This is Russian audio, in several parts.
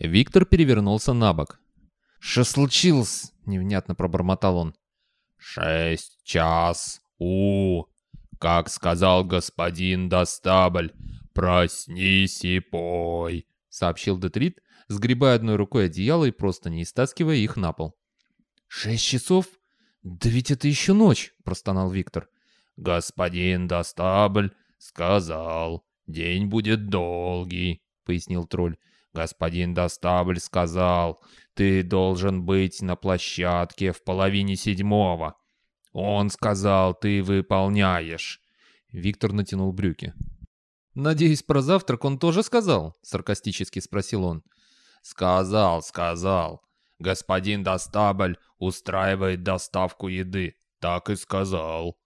Виктор перевернулся на бок. «Что случилось?» — невнятно пробормотал он. «Шесть час у, как сказал господин Достабль, проснись и пой», — сообщил Детрит, сгребая одной рукой одеяло и просто не истаскивая их на пол. «Шесть часов? Да ведь это еще ночь!» — простонал Виктор. «Господин Достабль сказал, день будет долгий», — пояснил тролль. «Господин Достабль сказал, ты должен быть на площадке в половине седьмого. Он сказал, ты выполняешь». Виктор натянул брюки. «Надеюсь, про завтрак он тоже сказал?» — саркастически спросил он. «Сказал, сказал. Господин Достабль устраивает доставку еды. Так и сказал».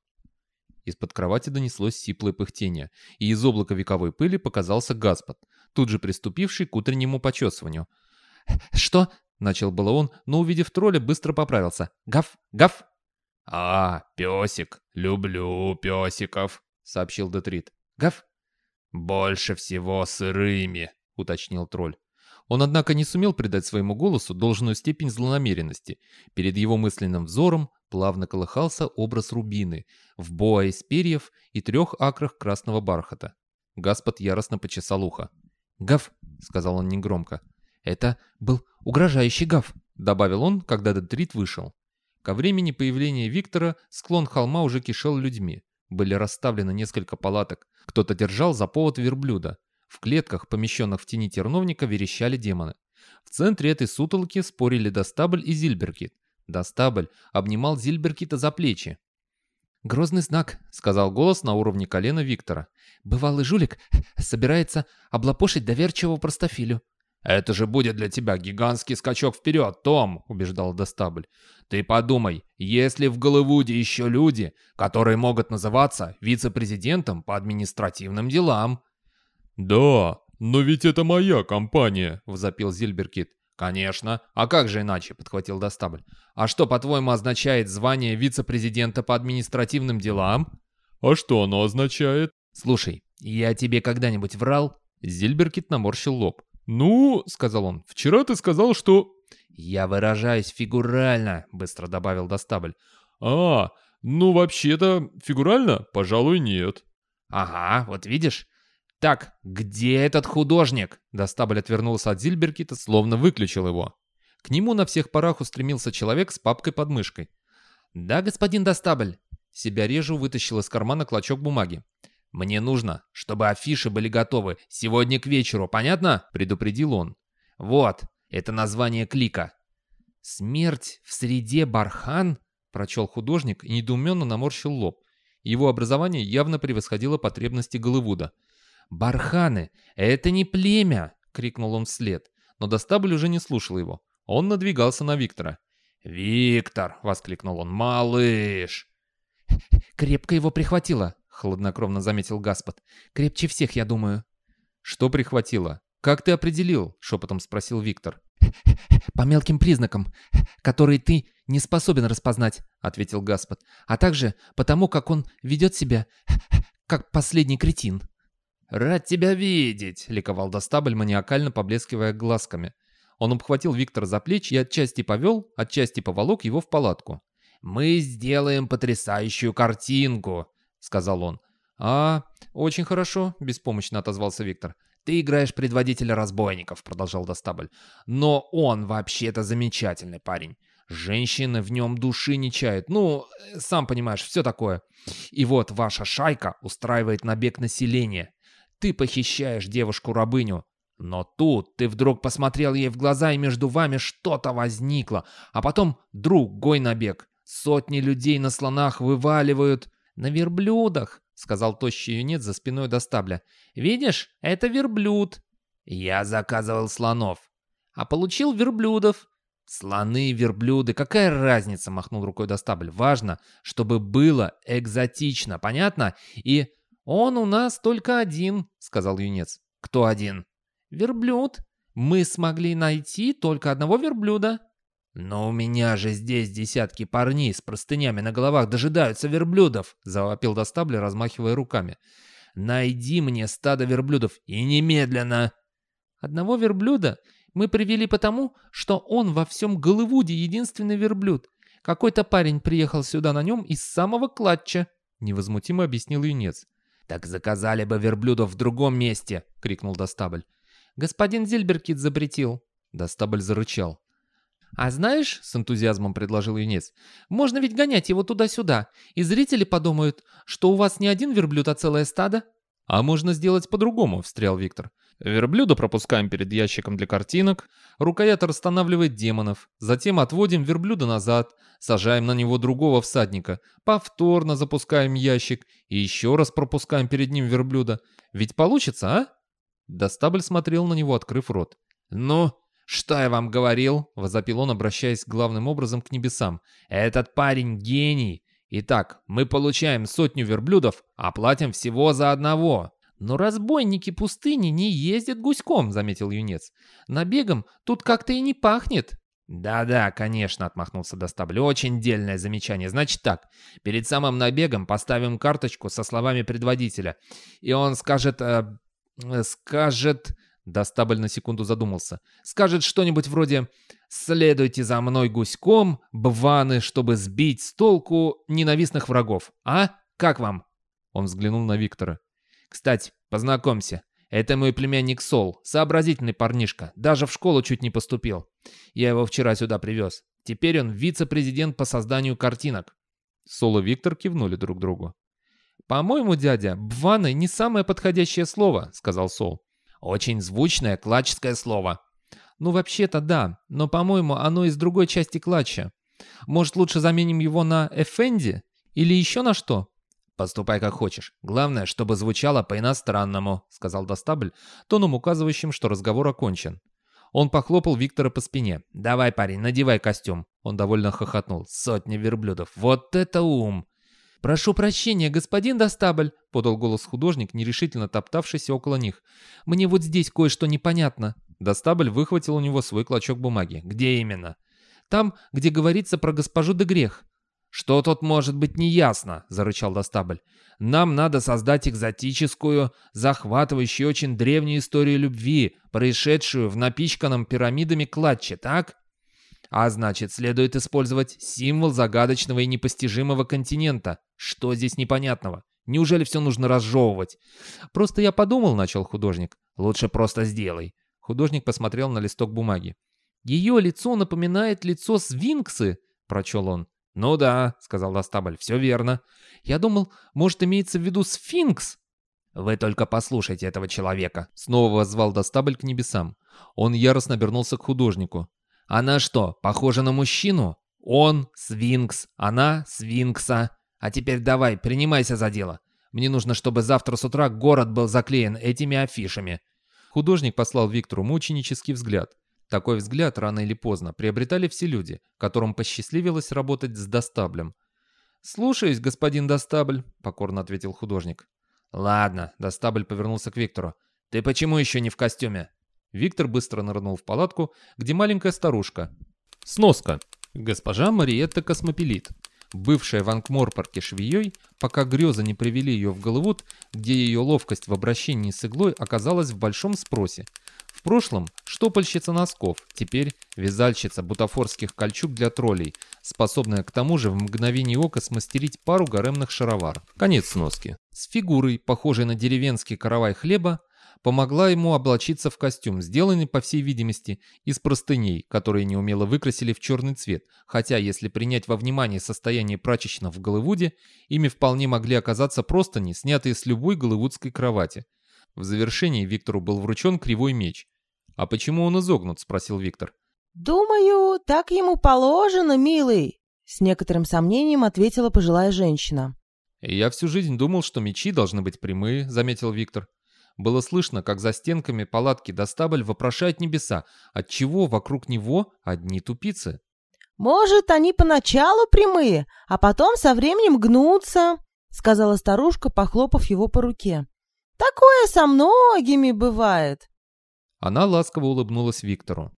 Из-под кровати донеслось сиплое пыхтение, и из облака вековой пыли показался Гаспод, тут же приступивший к утреннему почесыванию. «Что?» — начал было он, но, увидев тролля, быстро поправился. «Гав! Гав!» «А, песик! Люблю песиков!» — сообщил Детрит. «Гав!» «Больше всего сырыми!» — уточнил тролль. Он, однако, не сумел придать своему голосу должную степень злонамеренности. Перед его мысленным взором плавно колыхался образ рубины в боа из перьев и трех акрах красного бархата. Гаспод яростно почесал ухо. «Гав!» — сказал он негромко. «Это был угрожающий гав!» — добавил он, когда Детрит вышел. Ко времени появления Виктора склон холма уже кишел людьми. Были расставлены несколько палаток. Кто-то держал за повод верблюда. В клетках, помещенных в тени терновника, верещали демоны. В центре этой сутолки спорили Достабль и Зильберкит. Достабль обнимал Зильберкита за плечи. «Грозный знак», — сказал голос на уровне колена Виктора. «Бывалый жулик собирается облапошить доверчивого простофилю». «Это же будет для тебя гигантский скачок вперед, Том», — убеждал Достабль. «Ты подумай, если в Голливуде еще люди, которые могут называться вице-президентом по административным делам». «Да, но ведь это моя компания», — взопил Зильберкит. «Конечно. А как же иначе?» — подхватил Достабль. «А что, по-твоему, означает звание вице-президента по административным делам?» «А что оно означает?» «Слушай, я тебе когда-нибудь врал?» Зильберкит наморщил лоб. «Ну, — сказал он, — вчера ты сказал, что...» «Я выражаюсь фигурально», — быстро добавил Достабль. «А, ну, вообще-то, фигурально, пожалуй, нет». «Ага, вот видишь? «Так, где этот художник?» Достабль отвернулся от Зильберкита, словно выключил его. К нему на всех парах устремился человек с папкой под мышкой. «Да, господин Достабль!» Себя режу вытащил из кармана клочок бумаги. «Мне нужно, чтобы афиши были готовы сегодня к вечеру, понятно?» — предупредил он. «Вот, это название клика». «Смерть в среде Бархан?» — прочел художник и недоуменно наморщил лоб. Его образование явно превосходило потребности Голливуда — «Барханы! Это не племя!» — крикнул он вслед. Но Достабль уже не слушал его. Он надвигался на Виктора. «Виктор!» — воскликнул он. «Малыш!» «Крепко его прихватило!» — хладнокровно заметил Гаспод. «Крепче всех, я думаю». «Что прихватило? Как ты определил?» — шепотом спросил Виктор. «По мелким признакам, которые ты не способен распознать», — ответил Гаспод. «А также потому, как он ведет себя, как последний кретин». «Рад тебя видеть!» — ликовал Достабль, маниакально поблескивая глазками. Он обхватил Виктора за плечи и отчасти повел, отчасти поволок его в палатку. «Мы сделаем потрясающую картинку!» — сказал он. «А, очень хорошо», — беспомощно отозвался Виктор. «Ты играешь предводителя разбойников», — продолжал Достабль. «Но он вообще-то замечательный парень. Женщины в нем души не чают. Ну, сам понимаешь, все такое. И вот ваша шайка устраивает набег населения. Ты похищаешь девушку-рабыню. Но тут ты вдруг посмотрел ей в глаза, и между вами что-то возникло. А потом другой набег. Сотни людей на слонах вываливают... «На верблюдах», — сказал тощий юнец за спиной до стабля. «Видишь, это верблюд». «Я заказывал слонов». «А получил верблюдов». «Слоны, верблюды, какая разница?» — махнул рукой Достабль. «Важно, чтобы было экзотично, понятно? И «Он у нас только один», — сказал юнец. «Кто один?» «Верблюд. Мы смогли найти только одного верблюда». «Но у меня же здесь десятки парней с простынями на головах дожидаются верблюдов», — завопил Достабль, размахивая руками. «Найди мне стадо верблюдов и немедленно!» «Одного верблюда Мы привели потому, что он во всем Голливуде единственный верблюд. Какой-то парень приехал сюда на нем из самого клатча», — невозмутимо объяснил юнец. «Так заказали бы верблюдов в другом месте!» — крикнул Достабль. «Господин Зильберкит запретил!» Достабль зарычал. «А знаешь, — с энтузиазмом предложил юнец, — можно ведь гонять его туда-сюда, и зрители подумают, что у вас не один верблюд, а целое стадо». «А можно сделать по-другому», — встрял Виктор. «Верблюда пропускаем перед ящиком для картинок, рукоятор останавливает демонов, затем отводим верблюда назад, сажаем на него другого всадника, повторно запускаем ящик и еще раз пропускаем перед ним верблюда. Ведь получится, а?» Достабль смотрел на него, открыв рот. «Ну, что я вам говорил?» — возопил он, обращаясь главным образом к небесам. «Этот парень гений! Итак, мы получаем сотню верблюдов, а платим всего за одного!» «Но разбойники пустыни не ездят гуськом», — заметил юнец. «Набегом тут как-то и не пахнет». «Да-да, конечно», — отмахнулся Достабль. «Очень дельное замечание. Значит так, перед самым набегом поставим карточку со словами предводителя, и он скажет... Э, скажет...» Достабль на секунду задумался. «Скажет что-нибудь вроде «Следуйте за мной гуськом, бваны, чтобы сбить с толку ненавистных врагов». А? Как вам?» Он взглянул на Виктора. «Кстати, познакомься. Это мой племянник Сол, сообразительный парнишка. Даже в школу чуть не поступил. Я его вчера сюда привез. Теперь он вице-президент по созданию картинок». Сол и Виктор кивнули друг другу. «По-моему, дядя, бваны не самое подходящее слово», — сказал Сол. Очень звучное клачское слово. Ну, вообще-то да, но, по-моему, оно из другой части клатча. Может, лучше заменим его на «эфенди»? Или еще на что?» «Поступай как хочешь. Главное, чтобы звучало по-иностранному», — сказал Достабль, тоном указывающим, что разговор окончен. Он похлопал Виктора по спине. «Давай, парень, надевай костюм». Он довольно хохотнул. «Сотни верблюдов. Вот это ум!» «Прошу прощения, господин Достабль», — подал голос художник, нерешительно топтавшийся около них. «Мне вот здесь кое-что непонятно». Достабль выхватил у него свой клочок бумаги. «Где именно?» «Там, где говорится про госпожу де Грех». «Что тут может быть неясно?» — зарычал Достабль. «Нам надо создать экзотическую, захватывающую очень древнюю историю любви, происшедшую в напичканном пирамидами кладче, так?» А значит, следует использовать символ загадочного и непостижимого континента. Что здесь непонятного? Неужели все нужно разжевывать? Просто я подумал, начал художник. Лучше просто сделай. Художник посмотрел на листок бумаги. Ее лицо напоминает лицо свинксы, прочел он. «Ну да», — сказал Достабль, — «все верно. Я думал, может, имеется в виду сфинкс?» «Вы только послушайте этого человека», — снова воззвал Достабль к небесам. Он яростно обернулся к художнику. Она что, похожа на мужчину? Он — свинкс, она — свинкса. А теперь давай, принимайся за дело. Мне нужно, чтобы завтра с утра город был заклеен этими афишами». Художник послал Виктору мученический взгляд. Такой взгляд рано или поздно приобретали все люди, которым посчастливилось работать с Достаблем. «Слушаюсь, господин Достабль», — покорно ответил художник. «Ладно», — Достабль повернулся к Виктору. «Ты почему еще не в костюме?» Виктор быстро нырнул в палатку, где маленькая старушка. Сноска. Госпожа Мариетта Космопелит. Бывшая в Анкморпорке швеей, пока грезы не привели ее в Голливуд, где ее ловкость в обращении с иглой оказалась в большом спросе. Прошлом штопальщица носков, теперь вязальщица бутафорских кольчуг для троллей, способная к тому же в мгновение ока смастерить пару гаремных шаровар. Конец сноски. С фигурой, похожей на деревенский каравай хлеба, помогла ему облачиться в костюм, сделанный, по всей видимости, из простыней, которые неумело выкрасили в черный цвет, хотя, если принять во внимание состояние прачечных в Голливуде, ими вполне могли оказаться простыни, снятые с любой голливудской кровати. В завершении Виктору был вручен кривой меч. «А почему он изогнут?» – спросил Виктор. «Думаю, так ему положено, милый», – с некоторым сомнением ответила пожилая женщина. «Я всю жизнь думал, что мечи должны быть прямые», – заметил Виктор. Было слышно, как за стенками палатки Достабль вопрошает небеса, отчего вокруг него одни тупицы. «Может, они поначалу прямые, а потом со временем гнутся», — сказала старушка, похлопав его по руке. «Такое со многими бывает». Она ласково улыбнулась Виктору.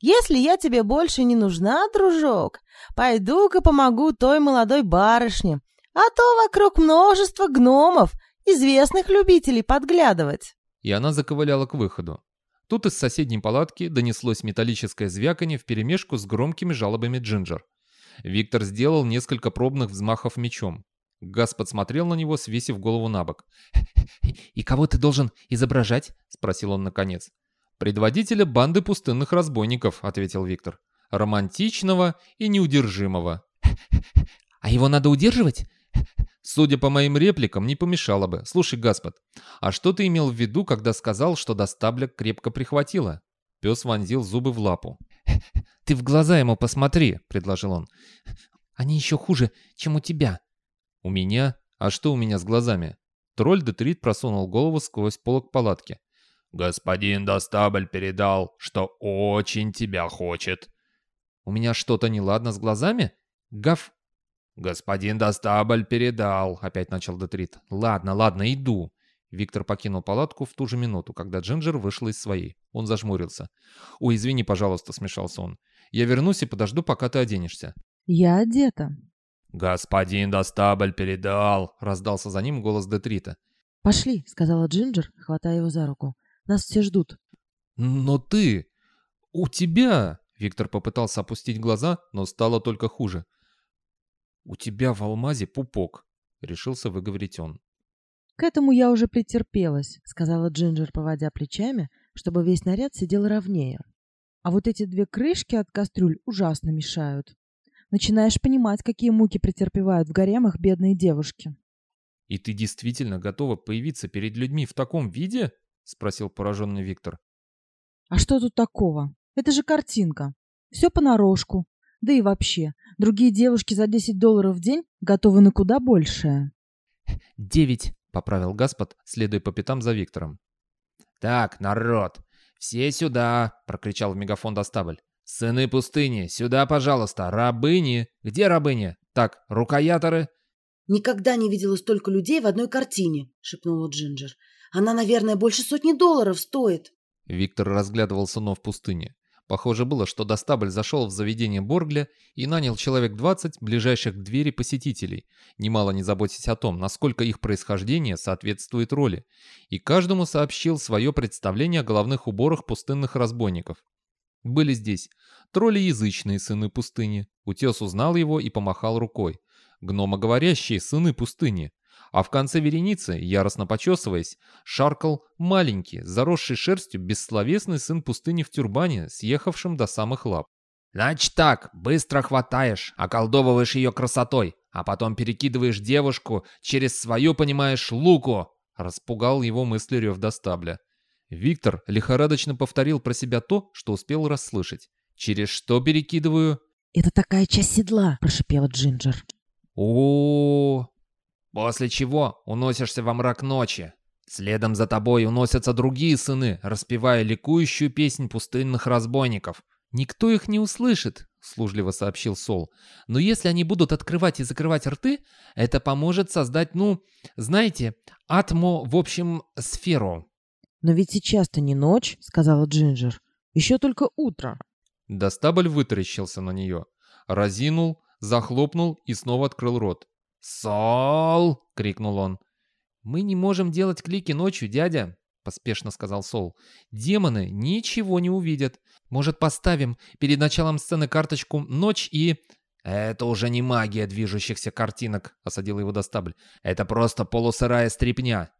«Если я тебе больше не нужна, дружок, пойду-ка помогу той молодой барышне, а то вокруг множество гномов, известных любителей подглядывать». И она заковыляла к выходу. Тут из соседней палатки донеслось металлическое звяканье вперемешку с громкими жалобами Джинджер. Виктор сделал несколько пробных взмахов мечом. Газ подсмотрел на него, свесив голову на бок. «И кого ты должен изображать?» — спросил он наконец. «Предводителя банды пустынных разбойников», — ответил Виктор. «Романтичного и неудержимого». «А его надо удерживать?» Судя по моим репликам, не помешало бы. Слушай, Гаспод, а что ты имел в виду, когда сказал, что до стабля крепко прихватило? Пес вонзил зубы в лапу. «Ты в глаза ему посмотри», — предложил он. «Они еще хуже, чем у тебя». «У меня? А что у меня с глазами?» Тролль Детрит просунул голову сквозь полок палатки. «Господин Достабль передал, что очень тебя хочет». «У меня что-то неладно с глазами?» «Гав, «Господин Достабль передал», — опять начал Детрит. «Ладно, ладно, иду». Виктор покинул палатку в ту же минуту, когда Джинджер вышла из своей. Он зажмурился. «Ой, извини, пожалуйста», — смешался он. «Я вернусь и подожду, пока ты оденешься». «Я одета». «Господин Достабль передал», — раздался за ним голос Детрита. «Пошли», — сказала Джинджер, хватая его за руку. «Нас все ждут». «Но ты... у тебя...» Виктор попытался опустить глаза, но стало только хуже. «У тебя в алмазе пупок», — решился выговорить он. «К этому я уже претерпелась», — сказала Джинджер, поводя плечами, чтобы весь наряд сидел ровнее. «А вот эти две крышки от кастрюль ужасно мешают. Начинаешь понимать, какие муки претерпевают в гаремах бедные девушки». «И ты действительно готова появиться перед людьми в таком виде?» — спросил пораженный Виктор. «А что тут такого? Это же картинка. Все понарошку. Да и вообще, другие девушки за 10 долларов в день готовы на куда большее. «Девять», — поправил Гаспод, следуя по пятам за Виктором. «Так, народ, все сюда!» — прокричал в мегафон Достабль. «Сыны пустыни, сюда, пожалуйста! Рабыни! Где рабыни? Так, рукояторы!» «Никогда не видела столько людей в одной картине», — шепнула Джинджер. «Она, наверное, больше сотни долларов стоит». Виктор разглядывал сынов пустыни. Похоже было, что Достабль зашел в заведение Боргля и нанял человек 20 ближайших к двери посетителей, немало не заботясь о том, насколько их происхождение соответствует роли, и каждому сообщил свое представление о головных уборах пустынных разбойников. Были здесь тролли язычные сыны пустыни, Утес узнал его и помахал рукой, гномоговорящие сыны пустыни, а в конце вереницы, яростно почесываясь, шаркал маленький, заросший шерстью бессловесный сын пустыни в тюрбане, съехавшим до самых лап. «Значит так, быстро хватаешь, околдовываешь ее красотой, а потом перекидываешь девушку через свою, понимаешь, луку!» Распугал его мысли рев до стабля. Виктор лихорадочно повторил про себя то, что успел расслышать. «Через что перекидываю?» «Это такая часть седла», — прошипела Джинджер. -о После чего уносишься во мрак ночи. Следом за тобой уносятся другие сыны, распевая ликующую песнь пустынных разбойников. «Никто их не услышит», — служливо сообщил Сол. «Но если они будут открывать и закрывать рты, это поможет создать, ну, знаете, атмо, в общем, сферу». «Но ведь сейчас-то не ночь», — сказала Джинджер. «Еще только утро». Достабль вытаращился на нее, разинул, захлопнул и снова открыл рот. «Сол!» — крикнул он. «Мы не можем делать клики ночью, дядя», — поспешно сказал Сол. «Демоны ничего не увидят. Может, поставим перед началом сцены карточку «Ночь» и...» «Это уже не магия движущихся картинок», — осадил его Достабль. «Это просто полусырая стрипня».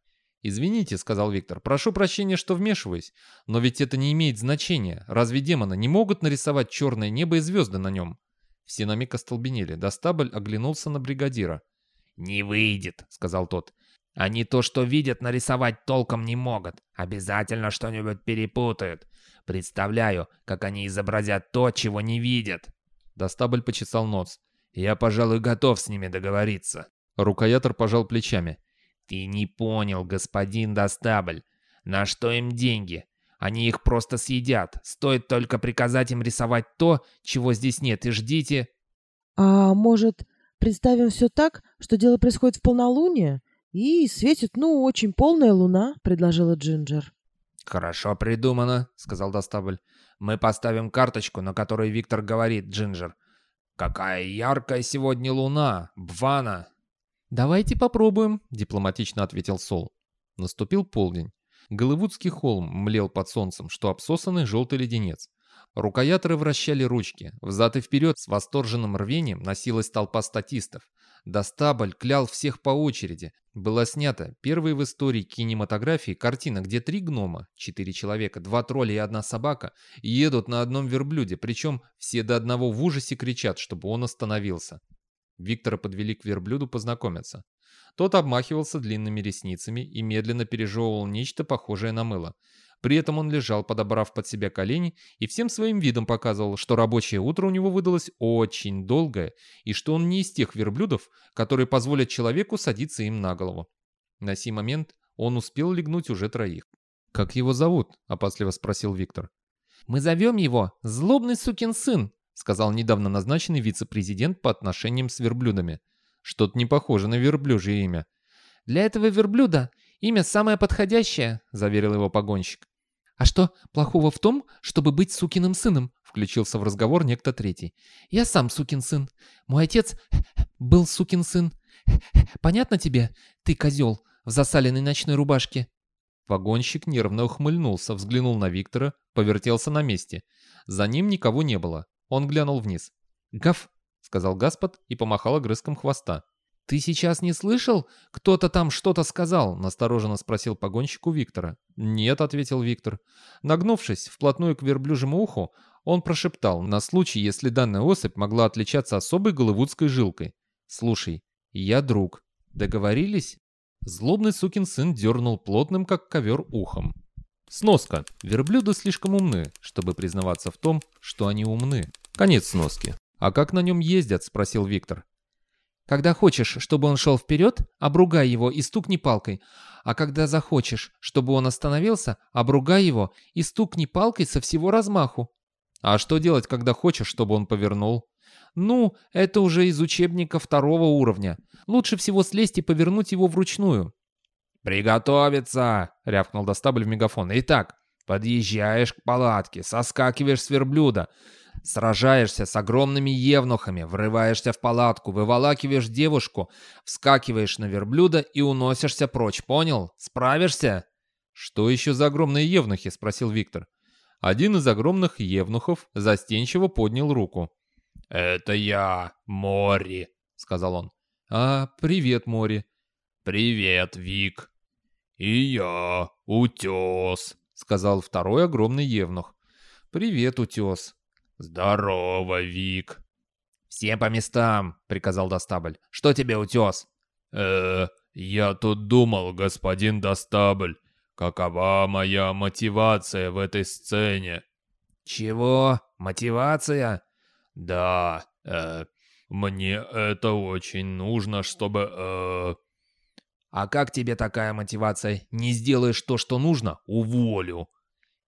«Извините», — сказал Виктор, — «прошу прощения, что вмешиваюсь. Но ведь это не имеет значения. Разве демоны не могут нарисовать черное небо и звезды на нем?» Все на миг остолбенели. Достабль оглянулся на бригадира. «Не выйдет», — сказал тот. «Они то, что видят, нарисовать толком не могут. Обязательно что-нибудь перепутают. Представляю, как они изобразят то, чего не видят». Достабль почесал нос. «Я, пожалуй, готов с ними договориться». Рукоятор пожал плечами. «Ты не понял, господин Достабль. На что им деньги? Они их просто съедят. Стоит только приказать им рисовать то, чего здесь нет, и ждите...» «А может, Представим все так, что дело происходит в полнолуние, и светит, ну, очень полная луна», — предложила Джинджер. «Хорошо придумано», — сказал Достабль. «Мы поставим карточку, на которой Виктор говорит, Джинджер. Какая яркая сегодня луна, Бвана!» «Давайте попробуем», — дипломатично ответил Сол. Наступил полдень. Голливудский холм млел под солнцем, что обсосанный желтый леденец. Рукояторы вращали ручки. Взад и вперед с восторженным рвением носилась толпа статистов. Достабль клял всех по очереди. Была снята первая в истории кинематографии картина, где три гнома, четыре человека, два тролля и одна собака едут на одном верблюде, причем все до одного в ужасе кричат, чтобы он остановился. Виктора подвели к верблюду познакомиться. Тот обмахивался длинными ресницами и медленно пережевывал нечто похожее на мыло. При этом он лежал, подобрав под себя колени, и всем своим видом показывал, что рабочее утро у него выдалось очень долгое, и что он не из тех верблюдов, которые позволят человеку садиться им на голову. На сей момент он успел легнуть уже троих. «Как его зовут?» – опасливо спросил Виктор. «Мы зовем его «Злобный сукин сын», — сказал недавно назначенный вице-президент по отношениям с верблюдами. Что-то не похоже на верблюжье имя. «Для этого верблюда имя самое подходящее», — заверил его погонщик. «А что плохого в том, чтобы быть сукиным сыном?» — включился в разговор некто третий. «Я сам сукин сын. Мой отец был сукин сын. Понятно тебе, ты козел в засаленной ночной рубашке?» Вагонщик нервно ухмыльнулся, взглянул на Виктора, повертелся на месте. За ним никого не было. Он глянул вниз. «Гав!» — сказал Гаспод и помахал огрызком хвоста. «Ты сейчас не слышал? Кто-то там что-то сказал?» — настороженно спросил погонщику Виктора. «Нет», — ответил Виктор. Нагнувшись вплотную к верблюжьему уху, он прошептал на случай, если данная особь могла отличаться особой голливудской жилкой. «Слушай, я друг. Договорились?» Злобный сукин сын дернул плотным, как ковер, ухом. Сноска. Верблюды слишком умны, чтобы признаваться в том, что они умны. Конец сноски. «А как на нем ездят?» – спросил Виктор. Когда хочешь, чтобы он шел вперед, обругай его и стукни палкой. А когда захочешь, чтобы он остановился, обругай его и стукни палкой со всего размаху. А что делать, когда хочешь, чтобы он повернул? Ну, это уже из учебника второго уровня. Лучше всего слезть и повернуть его вручную. «Приготовиться!» — рявкнул Достабль в мегафон. «Итак, подъезжаешь к палатке, соскакиваешь с верблюда, Сражаешься с огромными евнухами, врываешься в палатку, выволакиваешь девушку, вскакиваешь на верблюда и уносишься прочь, понял? Справишься?» «Что еще за огромные евнухи?» — спросил Виктор. Один из огромных евнухов застенчиво поднял руку. «Это я, Мори», — сказал он. «А, привет, Мори». «Привет, Вик». «И я, Утес», — сказал второй огромный евнух. «Привет, Утес». «Здорово, Вик!» «Все по местам!» — приказал Достабль. «Что тебе, утес?» «Э, я тут думал, господин Достабль, какова моя мотивация в этой сцене?» «Чего? Мотивация?» «Да, э, мне это очень нужно, чтобы, э...» «А как тебе такая мотивация? Не сделаешь то, что нужно? Уволю!»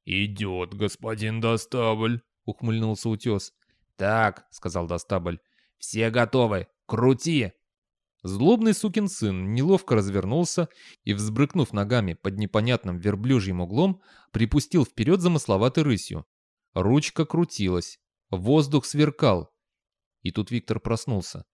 «Идет, господин Достабль!» — ухмыльнулся утес. «Так», — сказал Достабль, — «все готовы. Крути!» Злобный сукин сын неловко развернулся и, взбрыкнув ногами под непонятным верблюжьим углом, припустил вперед замысловатой рысью. Ручка крутилась, воздух сверкал. И тут Виктор проснулся.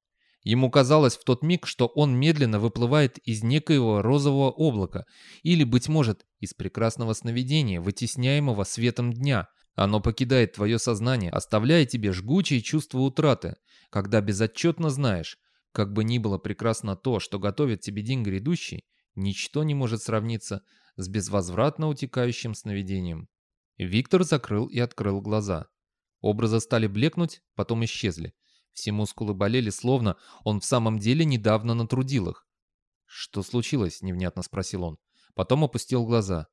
Ему казалось в тот миг, что он медленно выплывает из некоего розового облака или, быть может, из прекрасного сновидения, вытесняемого светом дня — оно покидает твое сознание, оставляя тебе жгучее чувство утраты, когда безотчетно знаешь, как бы ни было прекрасно то, что готовит тебе день грядущий, ничто не может сравниться с безвозвратно утекающим сновидением. Виктор закрыл и открыл глаза. Образы стали блекнуть, потом исчезли. Все мускулы болели, словно он в самом деле недавно натрудил их. «Что случилось?» — невнятно спросил он. Потом опустил глаза.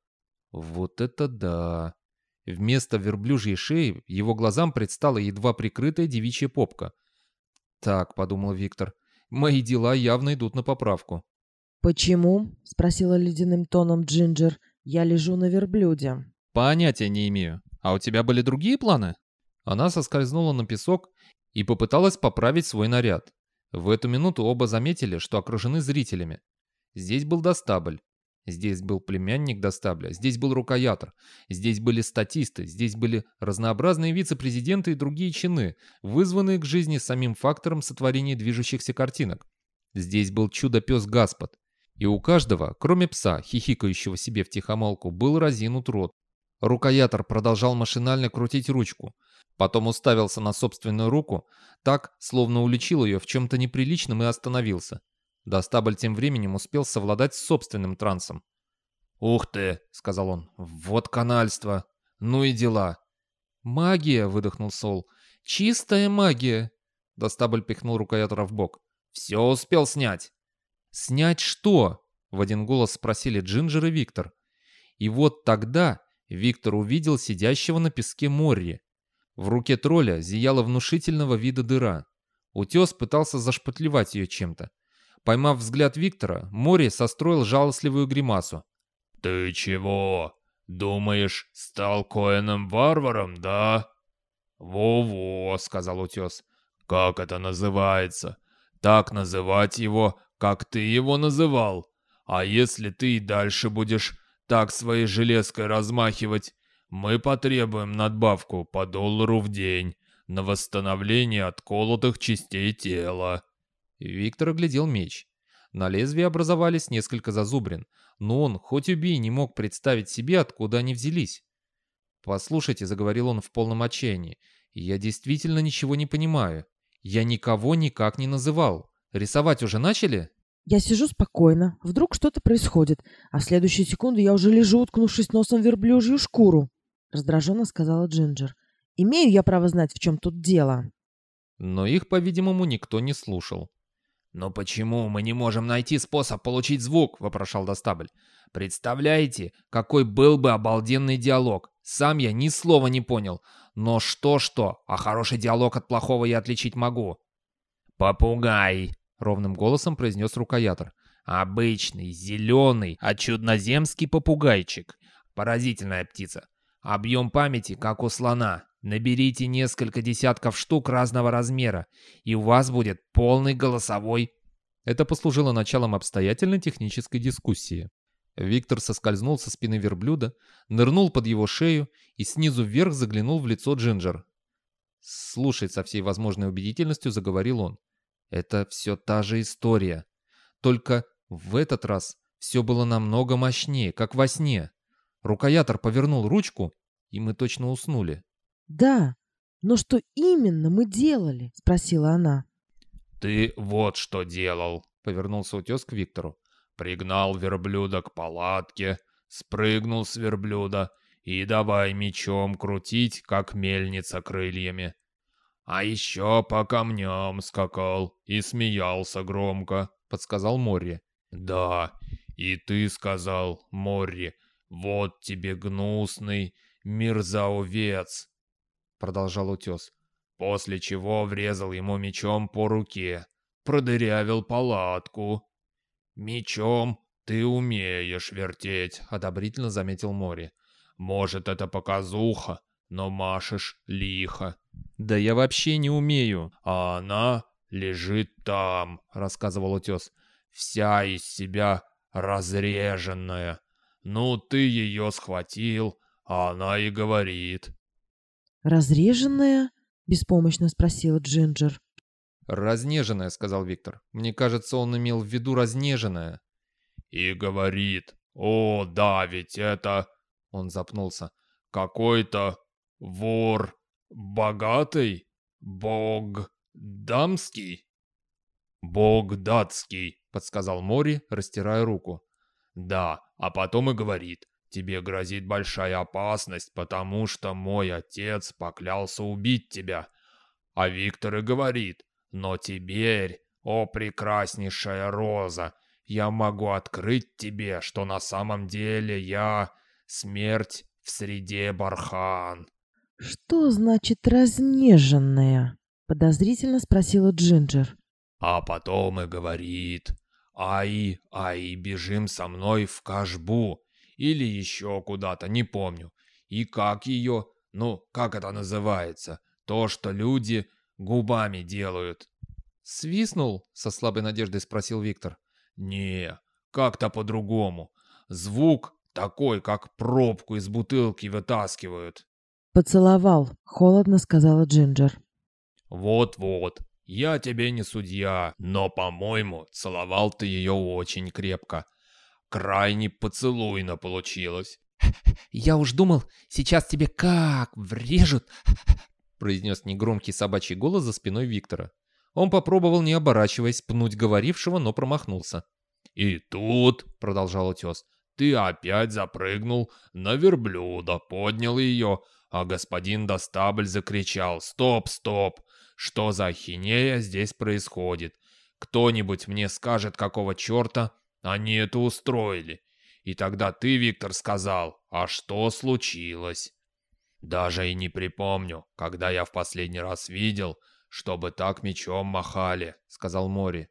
«Вот это да!» Вместо верблюжьей шеи его глазам предстала едва прикрытая девичья попка. «Так», — подумал Виктор, — «мои дела явно идут на поправку». «Почему?» — спросила ледяным тоном Джинджер. «Я лежу на верблюде». «Понятия не имею. А у тебя были другие планы?» Она соскользнула на песок и попыталась поправить свой наряд. В эту минуту оба заметили, что окружены зрителями. Здесь был Достабль. Здесь был племянник Достабля, здесь был рукоятор, здесь были статисты, здесь были разнообразные вице-президенты и другие чины, вызванные к жизни самим фактором сотворения движущихся картинок. Здесь был чудо-пес Гаспод. И у каждого, кроме пса, хихикающего себе в тихомолку, был разинут рот. Рукоятор продолжал машинально крутить ручку. Потом уставился на собственную руку, так, словно уличил ее в чем-то неприличном и остановился. Достабль тем временем успел совладать с собственным трансом. «Ух ты!» — сказал он. «Вот канальство! Ну и дела!» «Магия!» — выдохнул Сол. «Чистая магия!» Достабль пихнул рукоятора в бок. «Все успел снять!» «Снять что?» — в один голос спросили Джинджер и Виктор. И вот тогда Виктор увидел сидящего на песке Морри. В руке тролля зияла внушительного вида дыра. Утес пытался зашпатлевать ее чем-то. Поймав взгляд Виктора, Мори состроил жалостливую гримасу. «Ты чего? Думаешь, стал Коэном-варваром, да?» «Во-во», — сказал утес. «Как это называется? Так называть его, как ты его называл. А если ты и дальше будешь так своей железкой размахивать, мы потребуем надбавку по доллару в день на восстановление отколотых частей тела». Виктор оглядел меч. На лезвии образовались несколько зазубрин, но он, хоть убей, не мог представить себе, откуда они взялись. «Послушайте», — заговорил он в полном отчаянии, — «я действительно ничего не понимаю. Я никого никак не называл. Рисовать уже начали?» Я сижу спокойно. Вдруг что-то происходит, а в следующую секунду я уже лежу, уткнувшись носом в верблюжью шкуру. Раздраженно сказала Джинджер. Имею я право знать, в чем тут дело. Но их, по-видимому, никто не слушал. «Но почему мы не можем найти способ получить звук?» — вопрошал Достабль. «Представляете, какой был бы обалденный диалог? Сам я ни слова не понял. Но что-что, а хороший диалог от плохого я отличить могу». «Попугай!» — ровным голосом произнес рукоятор. «Обычный, зеленый, а чудноземский попугайчик. Поразительная птица. Объем памяти, как у слона. Наберите несколько десятков штук разного размера, и у вас будет полный голосовой... Это послужило началом обстоятельной технической дискуссии. Виктор соскользнул со спины верблюда, нырнул под его шею и снизу вверх заглянул в лицо Джинджер. «Слушай», со всей возможной убедительностью заговорил он. «Это все та же история. Только в этот раз все было намного мощнее, как во сне. Рукоятор повернул ручку, и мы точно уснули. «Да, но что именно мы делали?» — спросила она. «Ты вот что делал», — повернулся утес к Виктору. «Пригнал верблюда к палатке, спрыгнул с верблюда и давай мечом крутить, как мельница крыльями. А еще по камням скакал и смеялся громко», — подсказал Морри. «Да, и ты сказал, Морри, вот тебе гнусный мерзавец продолжал утес. После чего врезал ему мечом по руке, продырявил палатку. «Мечом ты умеешь вертеть», — одобрительно заметил Мори. «Может, это показуха, но машешь лихо». «Да я вообще не умею». «А она лежит там», — рассказывал утес. «Вся из себя разреженная. Ну, ты ее схватил, а она и говорит. «Разреженная?» — беспомощно спросила Джинджер. «Разнеженная», — сказал Виктор. «Мне кажется, он имел в виду разнеженная». «И говорит, о, да, ведь это...» Он запнулся. «Какой-то вор богатый? Бог дамский?» «Бог датский», — подсказал Мори, растирая руку. «Да, а потом и говорит, Тебе грозит большая опасность, потому что мой отец поклялся убить тебя. А Виктор и говорит, но теперь, о прекраснейшая роза, я могу открыть тебе, что на самом деле я смерть в среде бархан. Что значит разнеженная? Подозрительно спросила Джинджер. А потом и говорит, ай, ай, бежим со мной в Кашбу, или еще куда-то, не помню. И как ее, ну, как это называется, то, что люди губами делают. «Свистнул?» — со слабой надеждой спросил Виктор. «Не, как-то по-другому. Звук такой, как пробку из бутылки вытаскивают». «Поцеловал», — холодно сказала Джинджер. «Вот-вот. Я тебе не судья, но, по-моему, целовал ты ее очень крепко. Крайне поцелуйно получилось. «Я уж думал, сейчас тебе как врежут!» произнес негромкий собачий голос за спиной Виктора. Он попробовал, не оборачиваясь, пнуть говорившего, но промахнулся. «И тут», — продолжал утес, — «ты опять запрыгнул на верблюда, поднял ее, а господин Достабль закричал «Стоп, стоп! Что за ахинея здесь происходит? Кто-нибудь мне скажет, какого черта они это устроили?» И тогда ты, Виктор, сказал, а что случилось? Даже и не припомню, когда я в последний раз видел, чтобы так мечом махали, сказал Мори.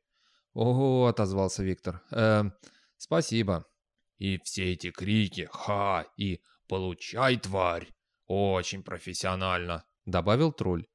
Ого, отозвался Виктор. Эм, спасибо. И все эти крики «Ха!» и «Получай, тварь!» Очень профессионально, добавил тролль.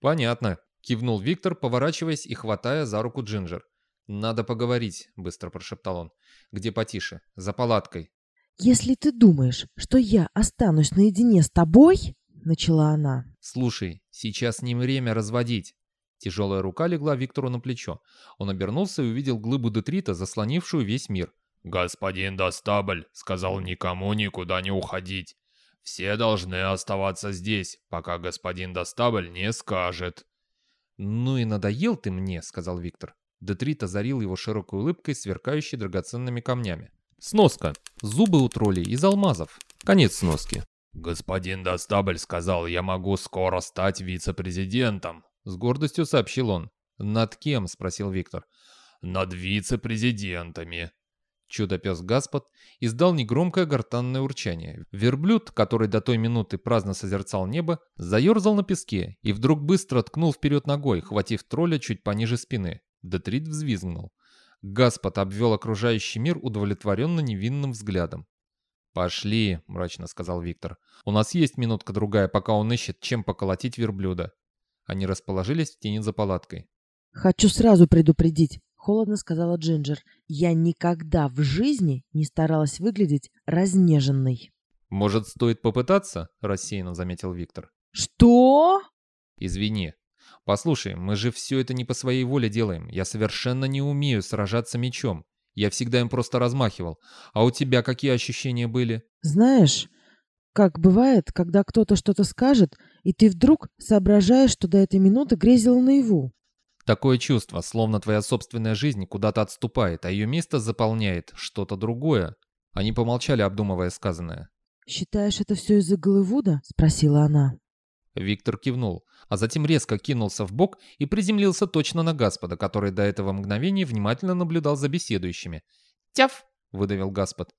Понятно, кивнул Виктор, поворачиваясь и хватая за руку Джинджер. «Надо поговорить», — быстро прошептал он. «Где потише? За палаткой». «Если ты думаешь, что я останусь наедине с тобой...» — начала она. «Слушай, сейчас не время разводить». Тяжелая рука легла Виктору на плечо. Он обернулся и увидел глыбу детрита, заслонившую весь мир. «Господин Достабль сказал никому никуда не уходить. Все должны оставаться здесь, пока господин Достабль не скажет». «Ну и надоел ты мне», — сказал Виктор. Детрит озарил его широкой улыбкой, сверкающей драгоценными камнями. Сноска. Зубы у троллей из алмазов. Конец сноски. «Господин Достабль сказал, я могу скоро стать вице-президентом», — с гордостью сообщил он. «Над кем?» — спросил Виктор. «Над вице-президентами». Чудо-пес Гаспод издал негромкое гортанное урчание. Верблюд, который до той минуты праздно созерцал небо, заерзал на песке и вдруг быстро ткнул вперед ногой, хватив тролля чуть пониже спины. Детрит взвизгнул. Гаспод обвел окружающий мир удовлетворенно невинным взглядом. «Пошли», — мрачно сказал Виктор. «У нас есть минутка-другая, пока он ищет, чем поколотить верблюда». Они расположились в тени за палаткой. «Хочу сразу предупредить», — холодно сказала Джинджер. «Я никогда в жизни не старалась выглядеть разнеженной». «Может, стоит попытаться?» — рассеянно заметил Виктор. «Что?» «Извини, «Послушай, мы же все это не по своей воле делаем. Я совершенно не умею сражаться мечом. Я всегда им просто размахивал. А у тебя какие ощущения были?» «Знаешь, как бывает, когда кто-то что-то скажет, и ты вдруг соображаешь, что до этой минуты грезил наяву». Такое чувство, словно твоя собственная жизнь куда-то отступает, а ее место заполняет что-то другое. Они помолчали, обдумывая сказанное. «Считаешь, это все из-за Голливуда?» — спросила она. Виктор кивнул, а затем резко кинулся в бок и приземлился точно на Господа, который до этого мгновения внимательно наблюдал за беседующими. «Тяф!» — выдавил Господ.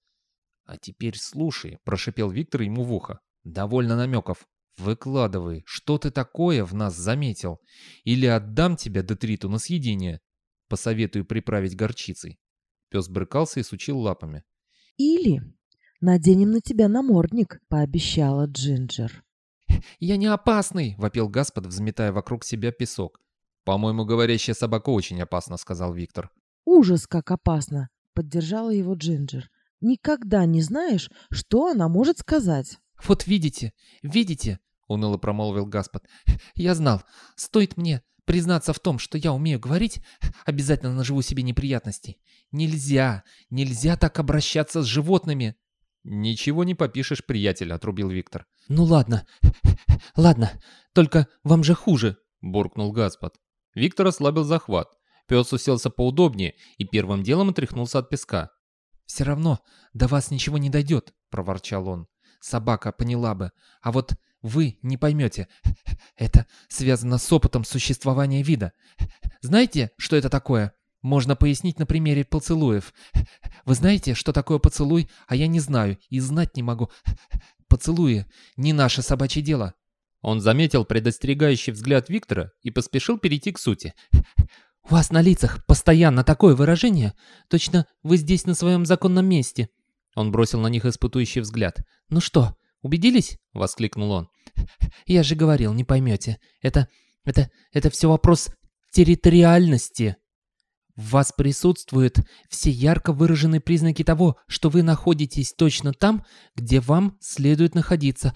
«А теперь слушай», — прошипел Виктор ему в ухо. «Довольно намеков. Выкладывай, что ты такое в нас заметил? Или отдам тебя Детриту на съедение. Посоветую приправить горчицей». Пес брыкался и сучил лапами. «Или наденем на тебя намордник», — пообещала Джинджер. «Я не опасный!» — вопил Гаспод, взметая вокруг себя песок. «По-моему, говорящая собака очень опасна», — сказал Виктор. «Ужас, как опасно!» — поддержала его Джинджер. «Никогда не знаешь, что она может сказать». «Вот видите, видите!» — уныло промолвил Гаспод. «Я знал, стоит мне признаться в том, что я умею говорить, обязательно наживу себе неприятностей. Нельзя, нельзя так обращаться с животными!» «Ничего не попишешь, приятель», — отрубил Виктор. «Ну ладно, ладно, только вам же хуже», — буркнул Гаспод. Виктор ослабил захват. Пес уселся поудобнее и первым делом отряхнулся от песка. «Все равно до вас ничего не дойдет», — проворчал он. «Собака поняла бы, а вот вы не поймете. Это связано с опытом существования вида. Знаете, что это такое?» Можно пояснить на примере поцелуев. Вы знаете, что такое поцелуй, а я не знаю и знать не могу. Поцелуи — не наше собачье дело». Он заметил предостерегающий взгляд Виктора и поспешил перейти к сути. «У вас на лицах постоянно такое выражение. Точно вы здесь на своем законном месте». Он бросил на них испытующий взгляд. «Ну что, убедились?» — воскликнул он. «Я же говорил, не поймете. Это... это... это все вопрос территориальности». В вас присутствуют все ярко выраженные признаки того, что вы находитесь точно там, где вам следует находиться.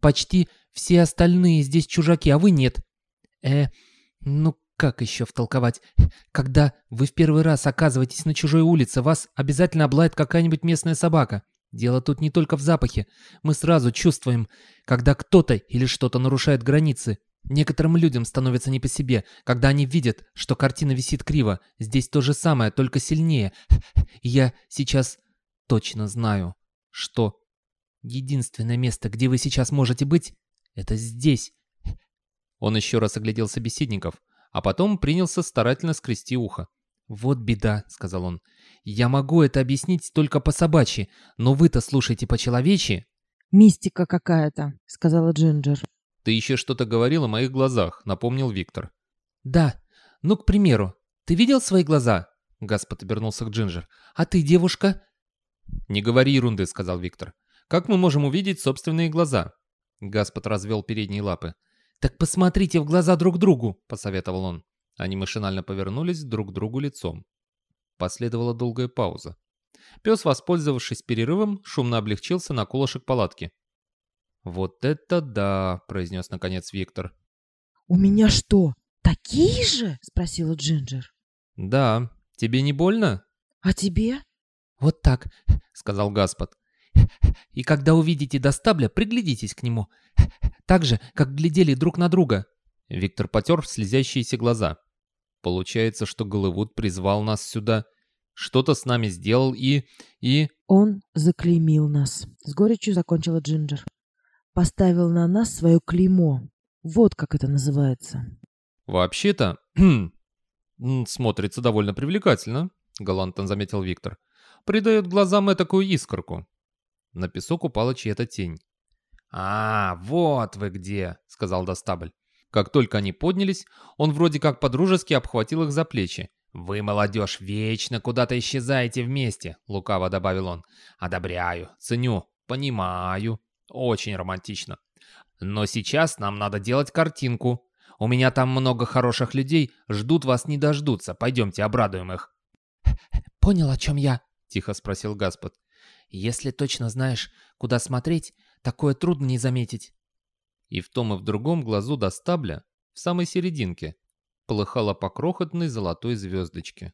Почти все остальные здесь чужаки, а вы нет. Э, ну как еще втолковать? Когда вы в первый раз оказываетесь на чужой улице, вас обязательно облает какая-нибудь местная собака. Дело тут не только в запахе. Мы сразу чувствуем, когда кто-то или что-то нарушает границы. Некоторым людям становится не по себе, когда они видят, что картина висит криво. Здесь то же самое, только сильнее. Я сейчас точно знаю, что единственное место, где вы сейчас можете быть, это здесь. Он еще раз оглядел собеседников, а потом принялся старательно скрести ухо. «Вот беда», — сказал он. «Я могу это объяснить только по-собачьи, но вы-то слушайте по-человечьи». «Мистика какая-то», — сказала Джинджер. «Ты еще что-то говорил о моих глазах», — напомнил Виктор. «Да. Ну, к примеру, ты видел свои глаза?» Гаспод обернулся к Джинджер. «А ты, девушка?» «Не говори ерунды», — сказал Виктор. «Как мы можем увидеть собственные глаза?» Гаспод развел передние лапы. «Так посмотрите в глаза друг другу», — посоветовал он. Они машинально повернулись друг к другу лицом. Последовала долгая пауза. Пес, воспользовавшись перерывом, шумно облегчился на колышек палатки. «Вот это да!» — произнес наконец Виктор. «У меня что, такие же?» — спросила Джинджер. «Да. Тебе не больно?» «А тебе?» «Вот так», — сказал Гаспод. «И когда увидите Достабля, приглядитесь к нему. Так же, как глядели друг на друга». Виктор потер слезящиеся глаза. «Получается, что Голливуд призвал нас сюда, что-то с нами сделал и... и...» «Он заклеймил нас», — с горечью закончила Джинджер. «Поставил на нас свое клеймо. Вот как это называется». «Вообще-то, смотрится довольно привлекательно», — галантно заметил Виктор. «Придает глазам этакую искорку». На песок упала чья-то тень. «А, вот вы где!» — сказал Достабль. Как только они поднялись, он вроде как подружески обхватил их за плечи. «Вы, молодежь, вечно куда-то исчезаете вместе», — лукаво добавил он. «Одобряю, ценю, понимаю. Очень романтично. Но сейчас нам надо делать картинку. У меня там много хороших людей, ждут вас не дождутся. Пойдемте, обрадуем их». «Понял, о чем я?» — тихо спросил Гаспод. «Если точно знаешь, куда смотреть, такое трудно не заметить». И в том и в другом глазу до стабля, в самой серединке, полыхало по крохотной золотой звездочке.